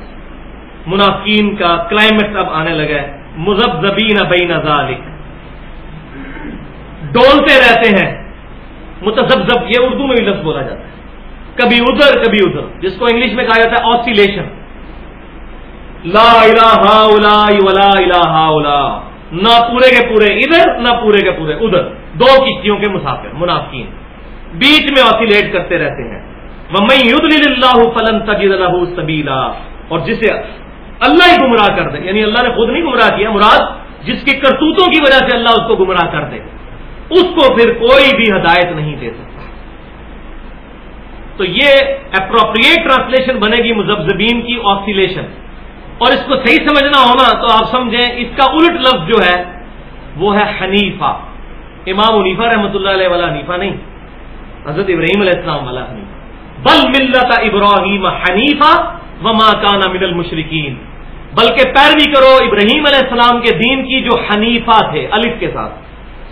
منافقین کا کلائمیٹ اب آنے لگا ہے. مزب زبین بین ذالک. ڈولتے رہتے ہیں. متزبزب یہ اردو میں بھی لفظ بولا جاتا ہے. کبھی ادھر کبھی ادھر. جس کو انگلش میں کہا جاتا ہے آسیلیشن لا الہ الا ولا الہ الا نہ پورے کے پورے ادھر، نہ پورے کے پورے ادھر۔ دو کشتیوں کے مسافر، منافقین۔ بیچ میں آسیلیٹ کرتے رہتے ہیں۔ اللہ فلن تجد له سبیلا اور جسے اللہ ہی گمراہ کر دے یعنی اللہ نے خود نہیں گمراہ کیا، مراد جس کے کرتوتوں کی وجہ سے اللہ اس کو گمراہ کر دے۔ اس کو پھر کوئی بھی ہدایت نہیں دے سکتا۔ تو یہ اپروپریٹ ٹرانسلیشن بنے گی مزبزبین کی آکسیلیشن اور اس کو صحیح سمجھنا ہونا تو آپ سمجھیں اس کا الٹ لفظ جو ہے، وہ ہے حنیفہ۔ امام عنیفا رحمۃ اللہ علیہ والا حنیفہ نہیں۔ حضرت ابراہیم علیہ السلام والا حنیفہ۔ بل ملت ابراہیم حنیفہ و کانا من المشرقین بلکہ پیروی کرو ابراہیم علیہ السلام کے دین کی جو حنیفہ تھے، الف کے ساتھ۔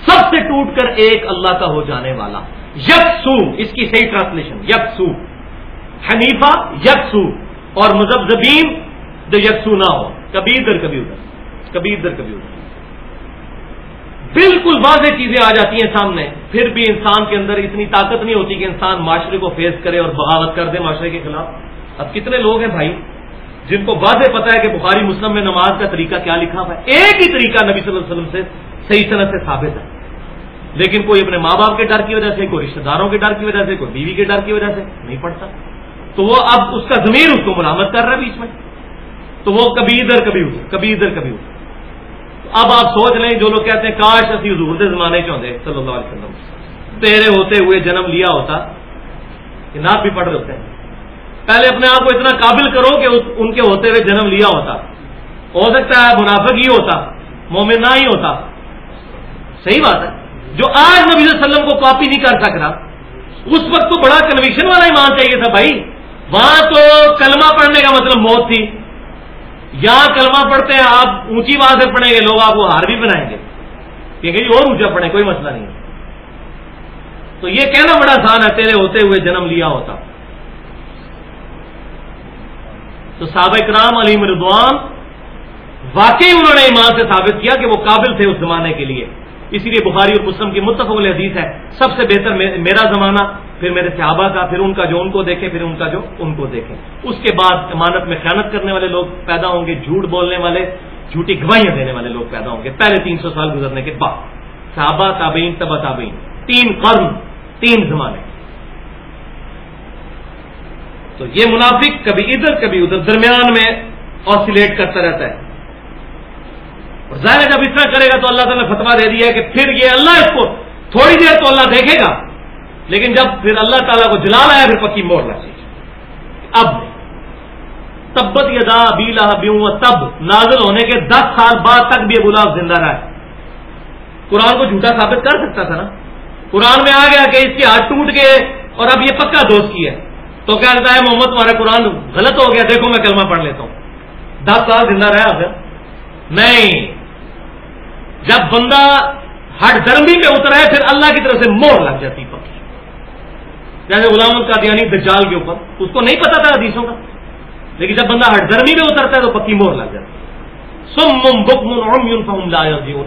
سب سے ٹوٹ کر ایک اللہ کا ہو جانے والا۔ یکسو، اس کی صحیح ٹرانسلیشن یکسو۔ حنیفہ، یکسو۔ اور مذہبین جو یکسو نہ ہو، کبھی ادھر کبھی ادھر کبھی ادھر کبھی ادھر۔ بالکل واضح چیزیں آ جاتی ہیں سامنے، پھر بھی انسان کے اندر اتنی طاقت نہیں ہوتی کہ انسان معاشرے کو فیس کرے اور بغاوت کر دے معاشرے کے خلاف۔ اب کتنے لوگ ہیں بھائی، جن کو واضح پتا ہے کہ بخاری مسلم میں نماز کا طریقہ کیا لکھا ہوا ہے؟ ایک ہی طریقہ نبی صلی اللہ علیہ وسلم سے صحیح صنعت سے ثابت ہے۔ لیکن کوئی اپنے ماں باپ کے ڈر کی وجہ سے، کوئی رشتہ داروں کے ڈر کی وجہ سے، کوئی بیوی کے ڈر کی وجہ سے نہیں پڑھتا تو وہ اب اس کا ضمیر اس کو ملامت کر رہا ہے بیچ میں۔ تو وہ کبھی ادھر کبھی ادھر کبھی ادھر کبھی ادھر اب آپ سوچ لیں، جو لوگ کہتے ہیں، کاش اسی حضور کے زمانے چاہتے صلی اللہ علیہ وسلم۔ تیرے ہوتے ہوئے جنم لیا ہوتا کہ نات بھی پڑھ رہے ہوتے ہیں۔ پہلے اپنے آپ کو اتنا قابل کرو کہ ان کے ہوتے ہوئے جنم لیا ہوتا۔ ہو سکتا ہے منافق ہی ہوتا، مومن نہ ہی ہوتا۔ صحیح بات ہے۔ جو آج نبی صلی اللہ علیہ وسلم کو کاپی نہیں کر سک رہا اس وقت تو بڑا کنویکشن والا ایمان چاہیے تھا بھائی۔ وہاں تو کلمہ پڑھنے کا مطلب موت تھی۔ یہاں کلمہ پڑھتے ہیں، آپ اونچی بات سے پڑھیں گے، لوگ آپ کو ہار بھی بنائیں گے۔ کہ اور اونچا پڑھیں، کوئی مسئلہ نہیں ہے۔ تو یہ کہنا بڑا آسان ہے، تیرے ہوتے ہوئے جنم لیا ہوتا۔ تو سابق رام علی مردوان واقعی انہوں نے ایمان سے ثابت کیا کہ وہ قابل تھے اس زمانے کے لیے۔ اسی لیے بخاری اور مسلم کی متفق حدیث ہے، سب سے بہتر میرا زمانہ پھر میرے صحابہ کا، پھر ان کا جو ان کو دیکھے، پھر ان کا جو ان کو دیکھے۔ اس کے بعد امانت میں خیانت کرنے والے لوگ پیدا ہوں گے، جھوٹ بولنے والے، جھوٹی گواہیاں دینے والے لوگ پیدا ہوں گے۔ پہلے تین سو سال گزرنے کے بعد۔ صحابہ، تابعین، تبا تابعین۔ تین قرن، تین زمانے۔ تو یہ منافق کبھی ادھر کبھی ادھر۔ درمیان میں آسیلیٹ کرتا رہتا ہے۔ اور ظاہر جب اتنا کرے گا تو اللہ تعالیٰ نے فتوا دے دیا ہے کہ پھر یہ اللہ اس کو تھوڑی دیر تو اللہ دیکھے گا۔ لیکن جب پھر اللہ تعالیٰ کو جلال آیا، پھر پکی موڑ چاہیے اب تبت یدا بیلا بیوں تب، نازل ہونے کے دس سال بعد تک بھی ابو زندہ رہا ہے۔ قرآن کو جھوٹا ثابت کر سکتا تھا نا۔ قرآن میں آ گیا کہ اس کے ہاتھ ٹوٹ گئے اور اب یہ پکا دوست کی ہے۔ تو کیا کہتا ہے، محمد، تمہارا قرآن غلط ہو گیا، دیکھو میں کلمہ پڑھ لیتا ہوں۔ دس سال زندہ رہا پھر نہیں۔ جب بندہ ہٹ درمی پہ اترا ہے، پھر اللہ کی طرف سے مور لگ جاتی پکی جیسے غلام القادیانی دجال کے اوپر اس کو نہیں پتا تھا حدیثوں کا۔ لیکن جب بندہ ہٹ درمی میں اترتا ہے تو پکی مور لگ جاتی سم مم بک من لا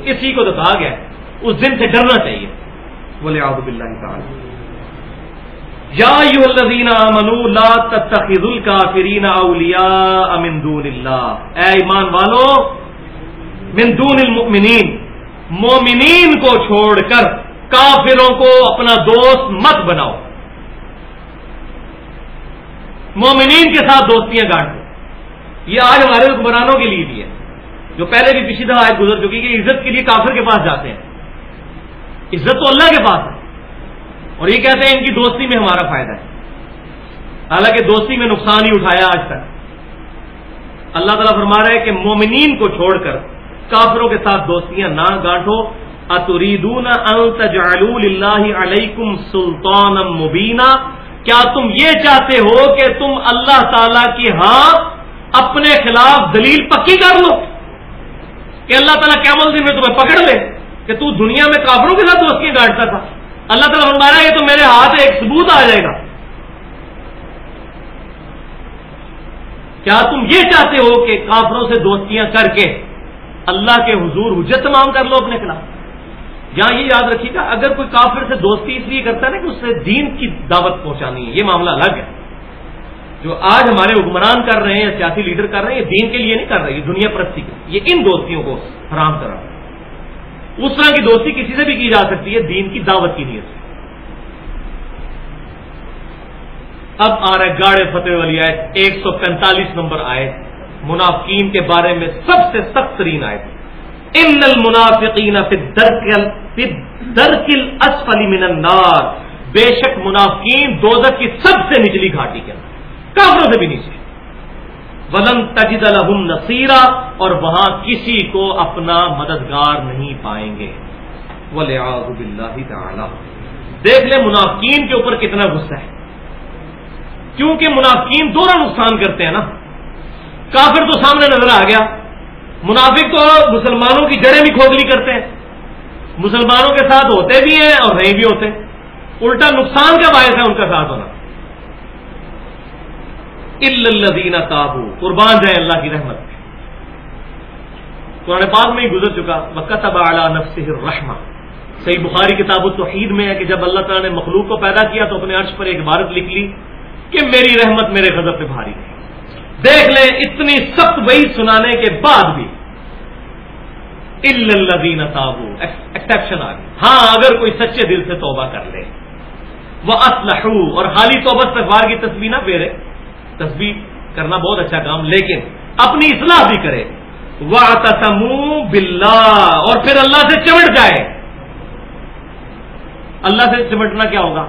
اسی کو تو کہا گیا اس دن سے ڈرنا چاہیے۔ بولے آب اللہ یا الذین آمنوا لا تتخذوا الکافرین اولیاء من دون اللہ۔ اے ایمان والو من دون المؤمنین۔ مومنین کو چھوڑ کر کافروں کو اپنا دوست مت بناؤ۔ مومنین کے ساتھ دوستیاں گاٹ دو یہ آج ہمارے حکمرانوں کے لیے بھی ہے۔ جو پہلے بھی پچھلی دفعہ آج گزر چکی کہ عزت کے لیے کافر کے پاس جاتے ہیں۔ عزت تو اللہ کے پاس ہے۔ اور یہ کہتے ہیں ان کی دوستی میں ہمارا فائدہ ہے۔ حالانکہ دوستی میں نقصان ہی اٹھایا آج تک۔ اللہ تعالیٰ فرما رہا ہے کہ مومنین کو چھوڑ کر کافروں کے ساتھ دوستیاں نہ گانٹو اتریدون اللہ علیکم سلطان مبینہ کیا تم یہ چاہتے ہو کہ تم اللہ تعالی کی ہاں اپنے خلاف دلیل پکی کر لو؟ کہ اللہ تعالیٰ کیا دن میں تمہیں پکڑ لے؟ کہ تو دنیا میں کافروں کے ساتھ دوستیاں گاٹتا تھا۔ اللہ تعالیٰ فرما رہا ہے تو میرے ہاتھ ایک ثبوت آ جائے گا۔ کیا تم یہ چاہتے ہو کہ کافروں سے دوستیاں کر کے اللہ کے حضور حجت تمام کر لو اپنے خلاف؟ یہاں یہ یاد رکھیے گا اگر کوئی کافر سے دوستی اس لیے کرتا ہے نا کہ اس سے دین کی دعوت پہنچانی ہے، یہ معاملہ الگ ہے۔ جو آج ہمارے حکمران کر رہے ہیں سیاسی لیڈر کر رہے ہیں، یہ دین کے لیے نہیں کر رہے، یہ دنیا پرستی کے یہ ان دوستیوں کو حرام کر رہا ہے۔ اس طرح کی دوستی کسی سے بھی کی جا سکتی ہے، دین کی دعوت کی نیت سے۔ اب آ رہے گاڑے فتح والی آئے ایک سو پینتالیس نمبر آئے منافقین کے بارے میں سب سے سخت ترین آئے ان المنافقین درکل اسفلی من النار۔ بے شک منافقین دوزک کی سب سے نچلی گھاٹی کے اندر۔ کافروں سے بھی نیچے۔ ولن تجد الحم نصیرہ اور وہاں کسی کو اپنا مددگار نہیں پائیں گے۔ تعالی دیکھ لیں منافقین کے اوپر کتنا غصہ ہے۔ کیونکہ منافقین دونوں نقصان کرتے ہیں نا۔ کافر تو سامنے نظر آ گیا۔ منافق تو مسلمانوں کی جڑیں بھی کھوکھلی کرتے ہیں۔ مسلمانوں کے ساتھ ہوتے بھی ہیں اور نہیں بھی ہوتے۔ الٹا نقصان کا باعث ہے ان کا ساتھ ہونا۔ الدین تابو قربان جائے اللہ کی رحمت پہ قرآن پاک میں ہی گزر چکا۔ وقت اعلیٰ نفس رحمہ صحیح بخاری کتاب التوحید میں ہے کہ جب اللہ تعالیٰ نے مخلوق کو پیدا کیا تو اپنے عرش پر ایک عبارت لکھ لی کہ میری رحمت میرے غضب پہ بھاری ہے دیکھ لیں اتنی سخت وہی سنانے کے بعد بھی الدین تابو ایکسپشن آ گئی ہاں اگر کوئی سچے دل سے توبہ کر لے. وہ اسلح اور حالی توبہ تخبار کی تصویر نہ پھیرے. تصویر کرنا بہت اچھا کام، لیکن اپنی اصلاح بھی کرے. وہ بلا اور پھر اللہ سے چمٹ جائے. اللہ سے چمٹنا کیا ہوگا؟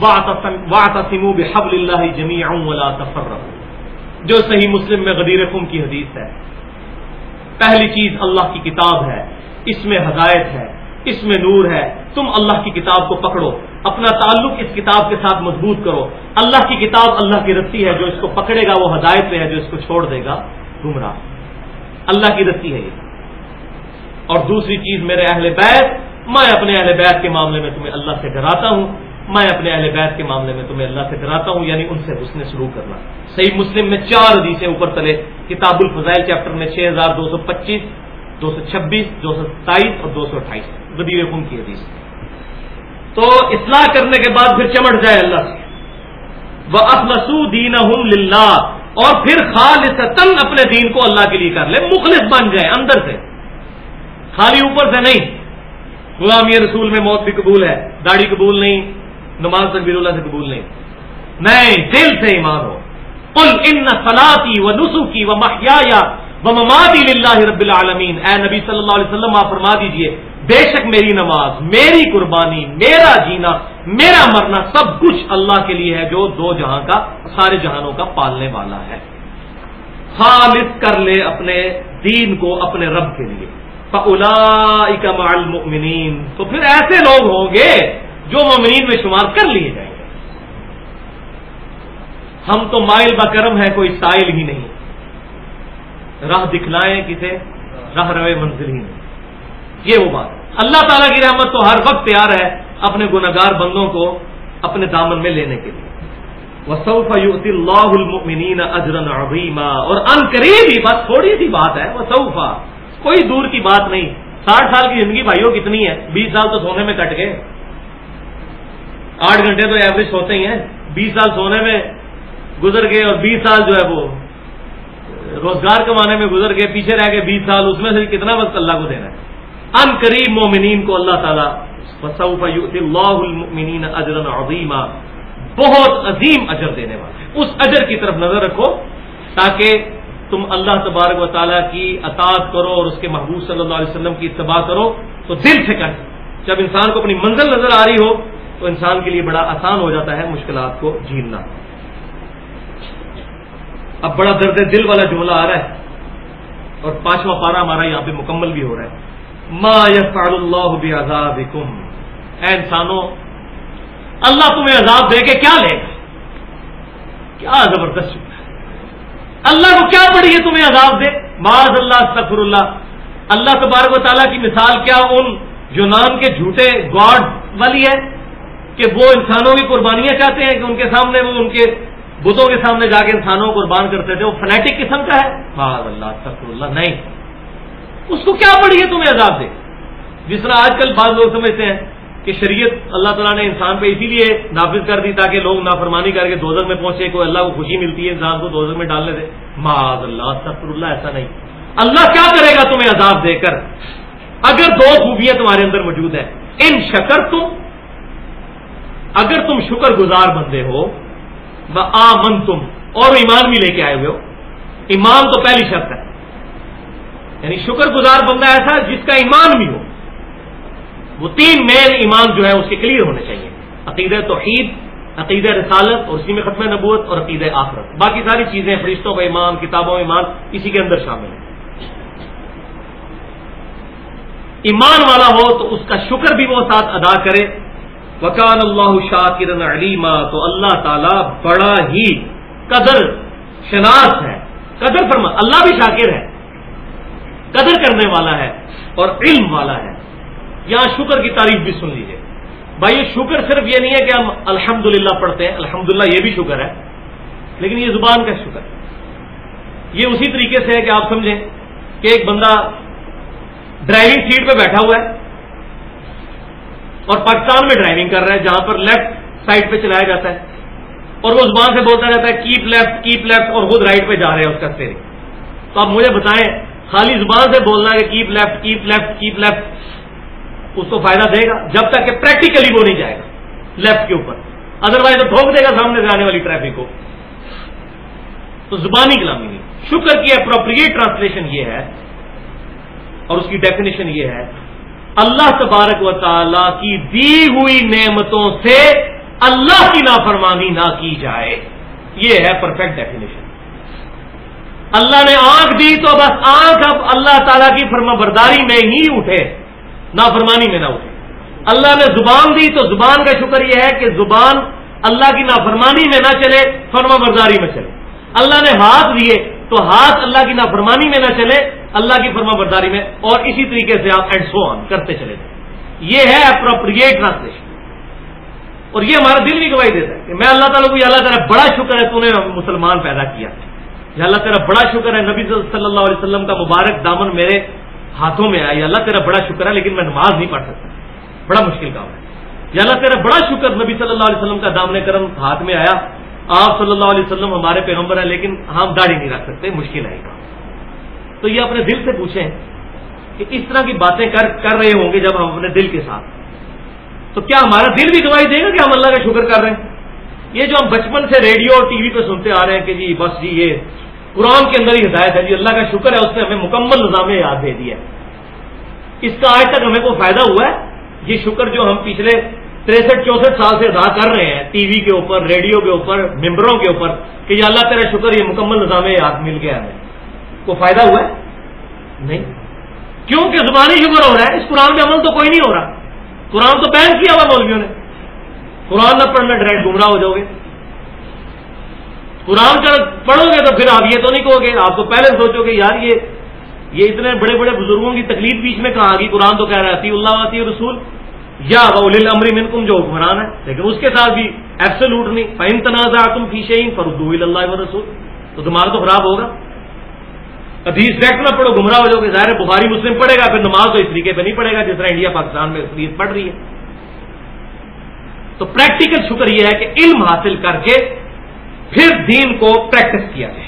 واطمو بحب اللہ جمی تفر جو صحیح مسلم میں غدیر خم کی حدیث ہے. پہلی چیز اللہ کی کتاب ہے، اس میں ہدایت ہے، اس میں نور ہے۔ تم اللہ کی کتاب کو پکڑو، اپنا تعلق اس کتاب کے ساتھ مضبوط کرو۔ اللہ کی کتاب اللہ کی رسی ہے، جو اس کو پکڑے گا، وہ ہدایت پہ ہے، جو اس کو چھوڑ دے گا۔ گمراہ۔ اللہ کی رسی ہے یہ۔ اور دوسری چیز میرے اہل بیت، میں اپنے اہل بیت کے معاملے میں تمہیں اللہ سے ڈراتا ہوں۔ میں اپنے اہل بیت کے معاملے میں تمہیں اللہ سے ڈراتا ہوں یعنی ان سے حسن سلوک کرنا۔ صحیح مسلم میں چار حدیثیں اوپر تلے، کتاب الفضائل چیپٹر میں چھ ہزار دو سو پچیس، دو سو چھبیس، دو سو ستائیس اور دو سو اٹھائیس۔ غدیر خون کی حدیث۔ تو اصلاح کرنے کے بعد پھر چمٹ جائے اللہ سے۔ وہ افلسو دین اور پھر خالص اپنے دین کو اللہ کے لیے کر لے مخلص بن جائے اندر سے۔ خالی اوپر سے نہیں۔ غلامی رسول میں موت بھی قبول ہے، داڑھی قبول نہیں نماز تقبیر اللہ سے قبول نہیں۔ نہیں دل سے ایمان ہو کل ان فلاطی و نسو و محیا و ممادی اللہ رب العالمین۔ اے نبی صلی اللہ علیہ وسلم، آپ فرما دیجیے، بے شک میری نماز، میری قربانی، میرا جینا، میرا مرنا سب کچھ اللہ کے لیے ہے، جو دو جہاں کا، سارے جہانوں کا پالنے والا ہے۔ خالص کر لے اپنے دین کو، اپنے رب کے لیے۔ المؤمنین۔ تو پھر ایسے لوگ ہوں گے جو مومنین میں شمار کر لیے جائیں گے۔ ہم تو مائل بکرم ہے کوئی سائل ہی نہیں۔ راہ دکھلائیں کسے، راہ روے منزل ہی نہیں۔ یہ وہ بات۔ اللہ تعالیٰ کی رحمت تو ہر وقت تیار ہے اپنے گناگار بندوں کو اپنے دامن میں لینے کے لیے۔ وسوف اللہ المؤمنین اجرن عظیما اور ان قریب ہی بس تھوڑی سی بات ہے وسوفا کوئی دور کی بات نہیں۔ ساٹھ سال کی زندگی بھائیوں کتنی ہے؟ بیس سال تو سونے میں کٹ گئے۔ آٹھ گھنٹے تو ایوریج ہوتے ہی ہیں۔ بیس سال سونے میں گزر گئے اور بیس سال جو ہے وہ روزگار کمانے میں گزر گئے، پیچھے رہ گئے بیس سال، اس میں سے کتنا وقت اللہ کو دینا ہے؟ ان قریب مومنین کو اللہ تعالیٰ اللہ اجرن عظیما بہت عظیم اجر دینے والا اس اجر کی طرف نظر رکھو تاکہ تم اللہ تبارک و تعالیٰ کی اطاعت کرو اور اس کے محبوب صلی اللہ علیہ وسلم کی اتباع کرو تو دل سے کر۔ جب انسان کو اپنی منزل نظر آ رہی ہو تو انسان کے لیے بڑا آسان ہو جاتا ہے مشکلات کو جھیلنا۔ اب بڑا درد دل والا جملہ آ رہا ہے اور پانچواں پارا ہمارا یہاں پہ مکمل بھی ہو رہا ہے۔ ما یفعل اللہ بعذابکم اے انسانوں، اللہ تمہیں عذاب دے کے کیا لے گا؟ کیا زبردست اللہ کو کیا پڑی ہے تمہیں عذاب دے؟ معاذ اللہ سفر اللہ۔ اللہ تبارک و تعالیٰ کی مثال کیا؟ ان یونان کے جھوٹے گاڈ والی ہے کہ وہ انسانوں کی قربانیاں چاہتے ہیں کہ ان کے سامنے وہ ان کے بتوں کے سامنے جا کے انسانوں کو قربان کرتے تھے۔ وہ فنیٹک قسم کا ہے۔ معاذ اللہ سفر اللہ نہیں۔ اس کو کیا پڑی ہے تمہیں عذاب دے جس طرح آج کل بعض لوگ سمجھتے ہیں کہ شریعت اللہ تعالیٰ نے انسان پہ اسی لیے نافذ کر دی تاکہ لوگ نافرمانی کر کے دوزر میں پہنچے، کوئی اللہ کو خوشی ملتی ہے، انسان کو دوزر میں ڈالنے دے۔ معاذ اللہ سفر اللہ ایسا نہیں۔ اللہ کیا کرے گا تمہیں عذاب دے کر؟ اگر دو خوبیاں تمہارے اندر موجود ہیں۔ ان شکر تم اگر تم شکر گزار بندے ہو، وہ آمن تم اور ایمان بھی لے کے آئے ہوئے ہو۔ ایمان تو پہلی شرط ہے۔ یعنی شکر گزار بندہ ایسا جس کا ایمان بھی ہو۔ وہ تین مین ایمان جو ہے اس کے کلیئر ہونے چاہیے۔ عقید توحید عقید رسالت، اور اسی میں ختم نبوت، اور عقید آخرت۔ باقی ساری چیزیں، فرشتوں کا ایمان، کتابوں کا ایمان، اسی کے اندر شامل ہے ایمان والا ہو تو اس کا شکر بھی وہ ساتھ ادا کرے۔ وکان اللہ شاکر علیما، تو اللہ تعالی بڑا ہی قدر شناس ہے، قدر فرما، اللہ بھی شاکر ہے، قدر کرنے والا ہے اور علم والا ہے۔ یہاں شکر کی تعریف بھی سن لیجیے بھائی شکر صرف یہ نہیں ہے کہ ہم الحمد پڑھتے ہیں الحمد یہ بھی شکر ہے، لیکن یہ زبان کا شکر۔ ہے یہ اسی طریقے سے ہے کہ آپ سمجھیں کہ ایک بندہ ڈرائیونگ سیٹ پہ بیٹھا ہوا ہے۔ اور پاکستان میں ڈرائیونگ کر رہا ہے، جہاں پر لیفٹ سائڈ پہ چلایا جاتا ہے۔ اور وہ زبان سے بولتا رہتا ہے کیپ لیفٹ کیپ لیفٹ اور خود رائٹ پہ جا رہے ہیں اس کا اسٹیئرنگ تو آپ مجھے بتائیں، خالی زبان سے بولنا ہے کہ keep left keep left keep left اس کو فائدہ دے گا، جب تک کہ پریکٹیکلی وہ نہیں جائے گا لیفٹ کے اوپر۔ ادروائز تو ٹھوک دے گا سامنے سے آنے والی ٹریفک کو۔ تو زبانی کلامی نہیں۔ شکر کی اپروپریٹ ٹرانسلیشن یہ ہے، اور اس کی ڈیفینیشن یہ ہے اللہ تبارک و تعالی کی دی ہوئی نعمتوں سے اللہ کی نافرمانی نہ کی جائے۔ یہ ہے پرفیکٹ ڈیفینیشن اللہ نے آنکھ دی تو بس آنکھ اب اللہ تعالی کی فرما برداری میں ہی اٹھے، نافرمانی میں نہ اٹھے۔ اللہ نے زبان دی تو زبان کا شکر یہ ہے کہ زبان اللہ کی نافرمانی میں نہ چلے فرما برداری میں چلے۔ اللہ نے ہاتھ دیے تو ہاتھ اللہ کی نافرمانی میں نہ چلے اللہ کی فرما برداری میں اور اسی طریقے سے آپ اینڈ سو آن کرتے چلے جائیں۔ یہ ہے اپروپریٹ ٹرانسلیشن اور یہ ہمارا دل بھی گواہی دیتا ہے کہ میں اللہ تعالیٰ کو اللہ تعالیٰ بڑا شکر ہے تو نے مسلمان پیدا کیا۔ یا اللہ تعالیٰ بڑا شکر ہے نبی صلی اللہ علیہ وسلم کا مبارک دامن میرے ہاتھوں میں آیا۔ اللہ تیرا بڑا شکر ہے لیکن میں نماز نہیں پڑھ سکتا۔ بڑا مشکل کام ہے۔ یا اللہ تیرا بڑا شکر نبی صلی اللہ علیہ وسلم کا دامن کرم ہاتھ میں آیا۔ آپ صلی اللہ علیہ وسلم ہمارے پیغمبر ہیں لیکن ہم داڑھی نہیں رکھ سکتے، مشکل ہے کام۔ تو یہ اپنے دل سے پوچھیں کہ اس طرح کی باتیں کر کر رہے ہوں گے جب ہم اپنے دل کے ساتھ۔ تو کیا ہمارا دل بھی گواہی دے گا کہ ہم اللہ کا شکر کر رہے ہیں؟ یہ جو ہم بچپن سے ریڈیو اور ٹی وی پہ سنتے آ رہے ہیں کہ جی بس جی یہ قرآن کے اندر ہی ہدایت ہے جی اللہ کا شکر ہے، اس نے ہمیں مکمل نظام یاد دے دیا اس کا آج تک ہمیں کوئی فائدہ ہوا ہے؟ یہ شکر جو ہم پچھلے تریسٹھ، چونسٹھ سال سے ادا کر رہے ہیں، ٹی وی کے اوپر، ریڈیو کے اوپر، ممبروں کے اوپر، کہ یہ اللہ تیرا شکر یہ مکمل نظام یاد مل گیا ہمیں کو فائدہ ہوا ہے؟ نہیں۔ کیونکہ زبانی شکر ہو رہا ہے، اس قرآن میں عمل تو کوئی نہیں ہو رہا۔ قرآن تو بین کیا ہوا مولویوں نے۔ قرآن نہ پڑھنا ڈائریکٹ گمراہ ہو جاؤ گے۔ قرآن کا پڑھو گے تو پھر آپ یہ تو نہیں کہو گے، آپ تو پہلے سوچو گے، یار یہ یہ اتنے بڑے بڑے بزرگوں کی تکلیف بیچ میں کہاں گئی؟ قرآن تو کہہ رہا ہے اللہ آتی رسول یا ولی امری منکم، جو حکمران ہے۔ لیکن اس کے ساتھ بھی ایبسلوٹ نہیں۔ فہم تنازع تم فیشین فردو اللہ رسول تو تمہارا تو خراب ہوگا۔ حدیث دیکھ نہ پڑھو، گمراہ ہو جاؤ گے۔ ظاہر بخاری مسلم پڑھے گا، پھر نماز تو اس طریقے پہ نہیں پڑے گا جس طرح انڈیا، پاکستان میں حدیث پڑھ رہی ہے۔ تو پریکٹیکل شکر یہ ہے کہ علم حاصل کر کے پھر دین کو پریکٹس کیا جائے۔